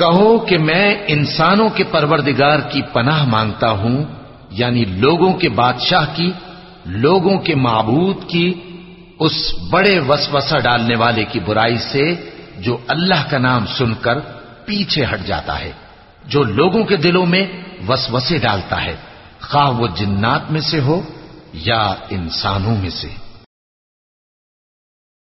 कहो कि मैं इंसानों के परवरदिगार की पनाह मांगता हूं यानी लोगों के बादशाह की लोगों के माबूद की उस बड़े वसवसा डालने वाले की बुराई से जो अल्लाह का नाम सुनकर पीछे हट जाता है जो लोगों के दिलों में वसवसे डालता है खा वो जिन्नात में से हो या इंसानों में से।